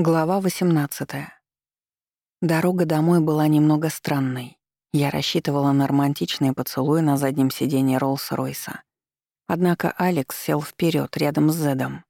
Глава 18. Дорога домой была немного странной. Я рассчитывала на романтичные поцелуи на заднем сиденье Роллс-Ройса. Однако Алекс сел вперед рядом с Зедом.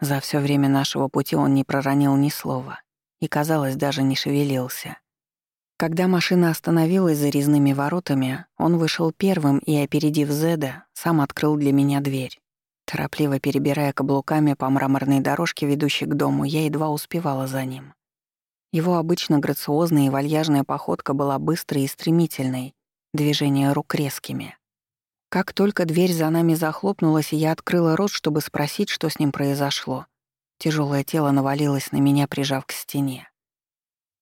За все время нашего пути он не проронил ни слова и, казалось, даже не шевелился. Когда машина остановилась за резными воротами, он вышел первым и, опередив Зеда, сам открыл для меня дверь. Торопливо перебирая каблуками по мраморной дорожке, ведущей к дому, я едва успевала за ним. Его обычно грациозная и вальяжная походка была быстрой и стремительной, движения рук резкими. Как только дверь за нами захлопнулась, и я открыла рот, чтобы спросить, что с ним произошло, тяжелое тело навалилось на меня, прижав к стене.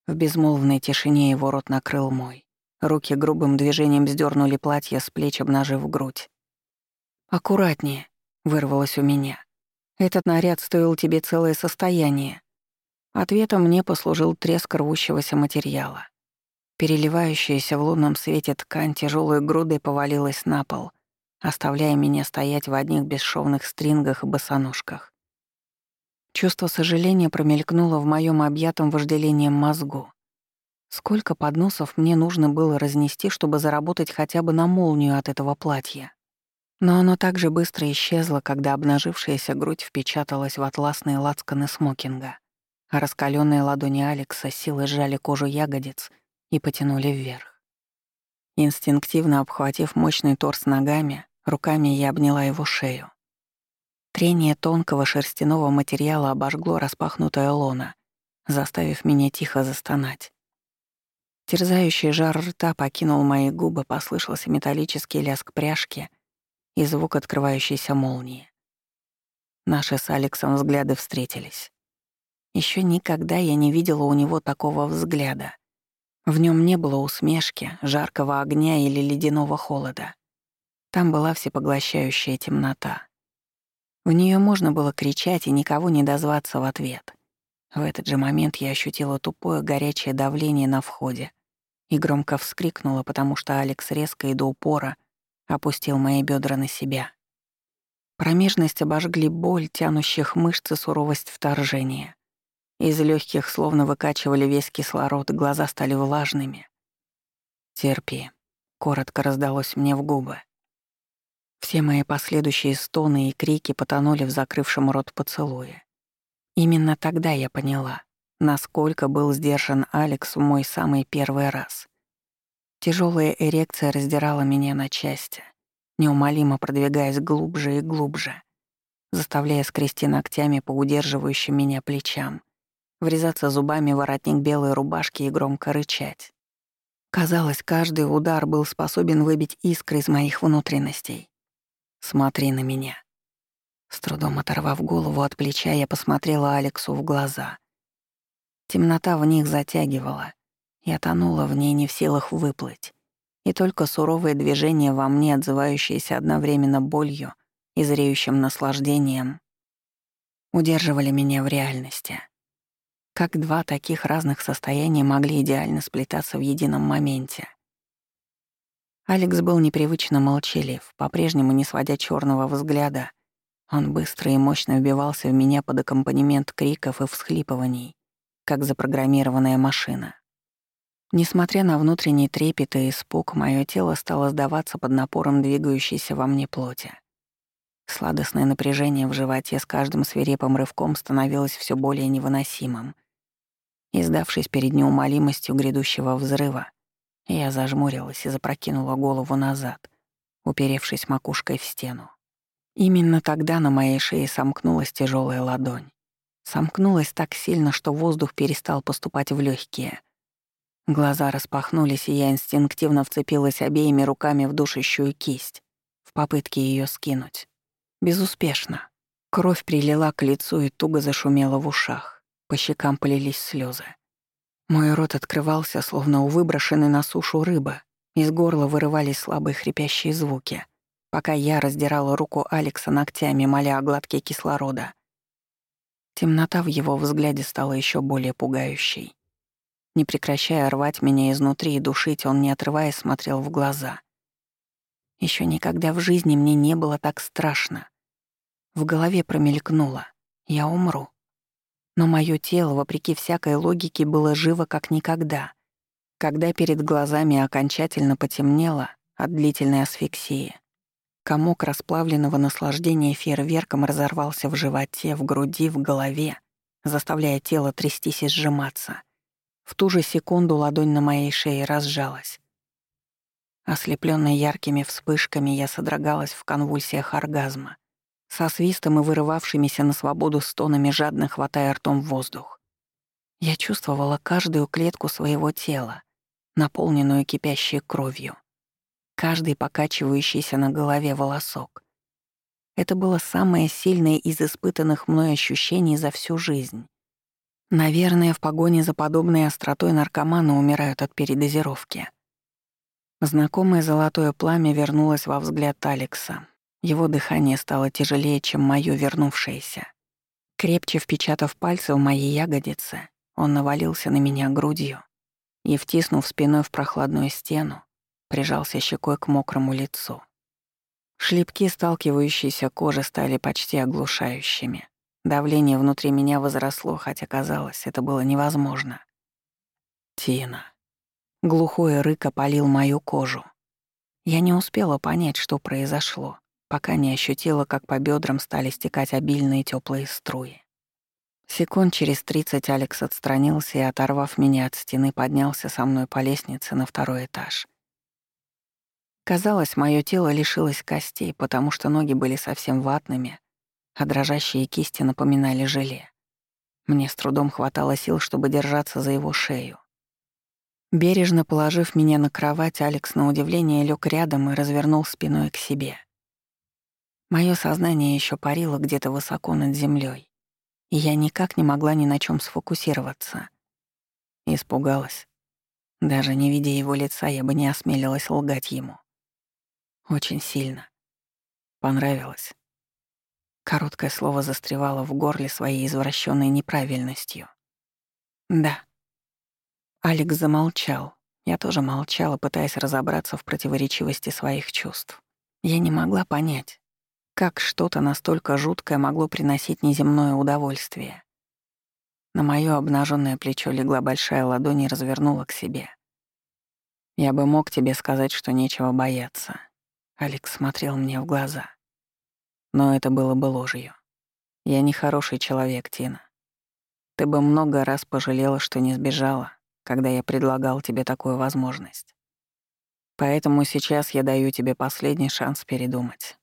В безмолвной тишине его рот накрыл мой. Руки грубым движением сдернули платье с плеч, обнажив грудь. «Аккуратнее», — вырвалось у меня. «Этот наряд стоил тебе целое состояние». Ответом мне послужил треск рвущегося материала. Переливающаяся в лунном свете ткань тяжелой грудой повалилась на пол, оставляя меня стоять в одних бесшовных стрингах и босоножках. Чувство сожаления промелькнуло в моем объятом вожделением мозгу. Сколько подносов мне нужно было разнести, чтобы заработать хотя бы на молнию от этого платья? Но оно так же быстро исчезло, когда обнажившаяся грудь впечаталась в атласные лацканы смокинга, а раскаленные ладони Алекса силой сжали кожу ягодиц и потянули вверх. Инстинктивно обхватив мощный торс ногами, руками я обняла его шею. Трение тонкого шерстяного материала обожгло распахнутое лоно, заставив меня тихо застонать. Терзающий жар рта покинул мои губы, послышался металлический лязг пряжки — и звук открывающейся молнии. Наши с Алексом взгляды встретились. Еще никогда я не видела у него такого взгляда. В нем не было усмешки, жаркого огня или ледяного холода. Там была всепоглощающая темнота. В нее можно было кричать и никого не дозваться в ответ. В этот же момент я ощутила тупое горячее давление на входе и громко вскрикнула, потому что Алекс резко и до упора — опустил мои бедра на себя. Промежность обожгли боль, тянущих мышцы суровость вторжения. Из легких словно выкачивали весь кислород, глаза стали влажными. «Терпи», — коротко раздалось мне в губы. Все мои последующие стоны и крики потонули в закрывшем рот поцелуе. Именно тогда я поняла, насколько был сдержан Алекс в мой самый первый раз. Тяжелая эрекция раздирала меня на части, неумолимо продвигаясь глубже и глубже, заставляя скрести ногтями по удерживающим меня плечам, врезаться зубами в воротник белой рубашки и громко рычать. Казалось, каждый удар был способен выбить искры из моих внутренностей. «Смотри на меня». С трудом оторвав голову от плеча, я посмотрела Алексу в глаза. Темнота в них затягивала, я тонула в ней не в силах выплыть, и только суровые движения во мне, отзывающиеся одновременно болью и зреющим наслаждением, удерживали меня в реальности. Как два таких разных состояния могли идеально сплетаться в едином моменте? Алекс был непривычно молчалив, по-прежнему не сводя черного взгляда. Он быстро и мощно вбивался в меня под аккомпанемент криков и всхлипываний, как запрограммированная машина. Несмотря на внутренний трепет и испуг, мое тело стало сдаваться под напором двигающейся во мне плоти. Сладостное напряжение в животе с каждым свирепым рывком становилось все более невыносимым. Издавшись перед неумолимостью грядущего взрыва, я зажмурилась и запрокинула голову назад, уперевшись макушкой в стену. Именно тогда на моей шее сомкнулась тяжелая ладонь. Сомкнулась так сильно, что воздух перестал поступать в легкие — Глаза распахнулись, и я инстинктивно вцепилась обеими руками в душащую кисть, в попытке ее скинуть. Безуспешно. Кровь прилила к лицу и туго зашумела в ушах. По щекам полились слезы. Мой рот открывался, словно у выброшенной на сушу рыбы. Из горла вырывались слабые хрипящие звуки, пока я раздирала руку Алекса ногтями, моля о гладке кислорода. Темнота в его взгляде стала еще более пугающей. Не прекращая рвать меня изнутри и душить, он, не отрываясь, смотрел в глаза. Еще никогда в жизни мне не было так страшно. В голове промелькнуло. Я умру. Но мое тело, вопреки всякой логике, было живо как никогда. Когда перед глазами окончательно потемнело от длительной асфиксии, комок расплавленного наслаждения фейерверком разорвался в животе, в груди, в голове, заставляя тело трястись и сжиматься. В ту же секунду ладонь на моей шее разжалась. Ослеплённая яркими вспышками, я содрогалась в конвульсиях оргазма, со свистом и вырывавшимися на свободу стонами, жадно хватая ртом воздух. Я чувствовала каждую клетку своего тела, наполненную кипящей кровью, каждый покачивающийся на голове волосок. Это было самое сильное из испытанных мной ощущений за всю жизнь. Наверное, в погоне за подобной остротой наркоманы умирают от передозировки. Знакомое золотое пламя вернулось во взгляд Алекса. Его дыхание стало тяжелее, чем моё вернувшееся. Крепче впечатав пальцы в мои ягодицы, он навалился на меня грудью и, втиснув спиной в прохладную стену, прижался щекой к мокрому лицу. Шлепки сталкивающейся кожи стали почти оглушающими. Давление внутри меня возросло, хотя казалось, это было невозможно. Тина. Глухой рык опалил мою кожу. Я не успела понять, что произошло, пока не ощутила, как по бедрам стали стекать обильные теплые струи. Секунд через тридцать Алекс отстранился и, оторвав меня от стены, поднялся со мной по лестнице на второй этаж. Казалось, мое тело лишилось костей, потому что ноги были совсем ватными, а дрожащие кисти напоминали желе. Мне с трудом хватало сил, чтобы держаться за его шею. Бережно положив меня на кровать, Алекс на удивление лег рядом и развернул спиной к себе. Мое сознание еще парило где-то высоко над землей, и я никак не могла ни на чем сфокусироваться. Испугалась. Даже не видя его лица, я бы не осмелилась лгать ему. Очень сильно. Понравилось. Короткое слово застревало в горле своей извращенной неправильностью. «Да». Алекс замолчал. Я тоже молчала, пытаясь разобраться в противоречивости своих чувств. Я не могла понять, как что-то настолько жуткое могло приносить неземное удовольствие. На моё обнаженное плечо легла большая ладонь и развернула к себе. «Я бы мог тебе сказать, что нечего бояться». Алекс смотрел мне в глаза. Но это было бы ложью. Я не хороший человек, Тина. Ты бы много раз пожалела, что не сбежала, когда я предлагал тебе такую возможность. Поэтому сейчас я даю тебе последний шанс передумать.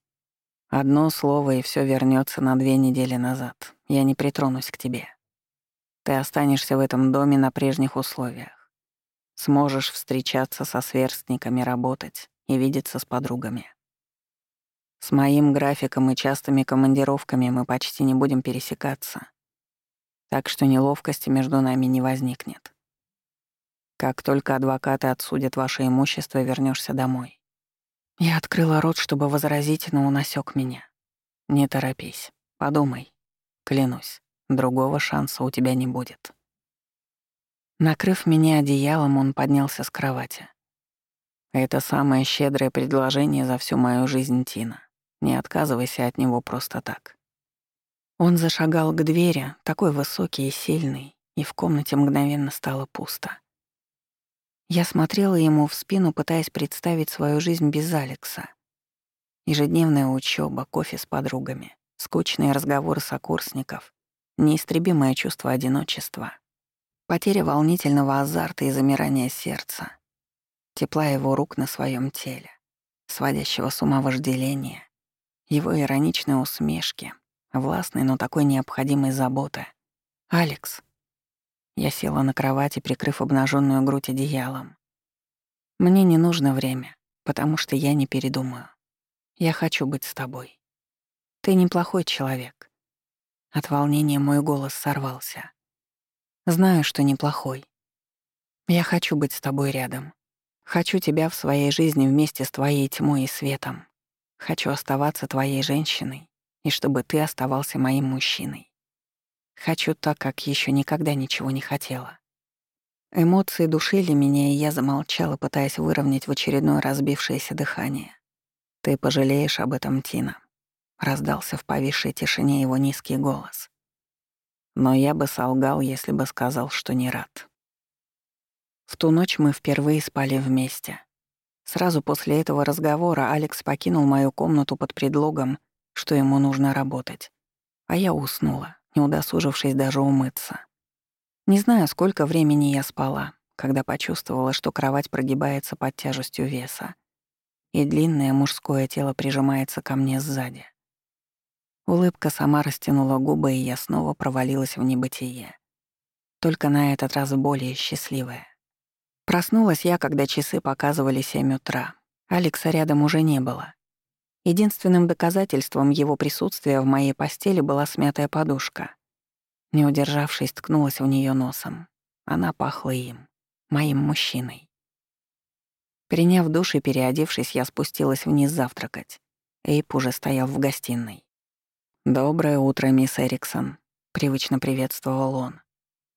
Одно слово, и все вернется на две недели назад. Я не притронусь к тебе. Ты останешься в этом доме на прежних условиях. Сможешь встречаться со сверстниками, работать и видеться с подругами. С моим графиком и частыми командировками мы почти не будем пересекаться. Так что неловкости между нами не возникнет. Как только адвокаты отсудят ваше имущество, вернешься домой. Я открыла рот, чтобы возразить, но он осёк меня. Не торопись, подумай. Клянусь, другого шанса у тебя не будет. Накрыв меня одеялом, он поднялся с кровати. Это самое щедрое предложение за всю мою жизнь, Тина. Не отказывайся от него просто так. Он зашагал к двери, такой высокий и сильный, и в комнате мгновенно стало пусто. Я смотрела ему в спину, пытаясь представить свою жизнь без Алекса. Ежедневная учеба, кофе с подругами, скучные разговоры сокурсников, неистребимое чувство одиночества, потеря волнительного азарта и замирания сердца, тепла его рук на своем теле, сводящего с ума вожделения, его ироничные усмешки, властной, но такой необходимой заботы. «Алекс». Я села на кровати, прикрыв обнаженную грудь одеялом. «Мне не нужно время, потому что я не передумаю. Я хочу быть с тобой. Ты неплохой человек». От волнения мой голос сорвался. «Знаю, что неплохой. Я хочу быть с тобой рядом. Хочу тебя в своей жизни вместе с твоей тьмой и светом. Хочу оставаться твоей женщиной, и чтобы ты оставался моим мужчиной. Хочу так, как еще никогда ничего не хотела. Эмоции душили меня, и я замолчала, пытаясь выровнять в очередное разбившееся дыхание. «Ты пожалеешь об этом, Тина», — раздался в повисшей тишине его низкий голос. Но я бы солгал, если бы сказал, что не рад. В ту ночь мы впервые спали вместе. Сразу после этого разговора Алекс покинул мою комнату под предлогом, что ему нужно работать. А я уснула, не удосужившись даже умыться. Не знаю, сколько времени я спала, когда почувствовала, что кровать прогибается под тяжестью веса, и длинное мужское тело прижимается ко мне сзади. Улыбка сама растянула губы, и я снова провалилась в небытие. Только на этот раз более счастливая. Проснулась я, когда часы показывали семь утра. Алекса рядом уже не было. Единственным доказательством его присутствия в моей постели была смятая подушка. Не удержавшись, ткнулась в нее носом. Она пахла им, моим мужчиной. Приняв душ и переодевшись, я спустилась вниз завтракать. Эйп уже стоял в гостиной. «Доброе утро, мисс Эриксон», — привычно приветствовал он.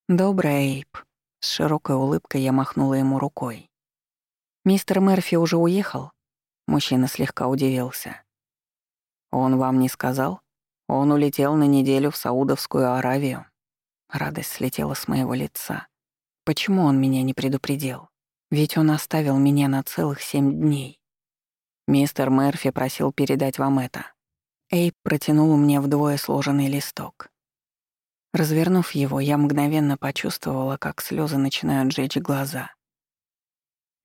«Доброе, Эйп», с широкой улыбкой я махнула ему рукой. «Мистер Мерфи уже уехал?» Мужчина слегка удивился. «Он вам не сказал? Он улетел на неделю в Саудовскую Аравию». Радость слетела с моего лица. Почему он меня не предупредил? Ведь он оставил меня на целых семь дней. Мистер Мерфи просил передать вам это. Эйп протянул мне вдвое сложенный листок. Развернув его, я мгновенно почувствовала, как слезы начинают жечь глаза.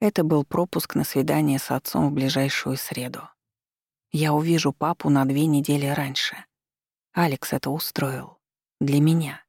Это был пропуск на свидание с отцом в ближайшую среду. Я увижу папу на две недели раньше. Алекс это устроил. Для меня.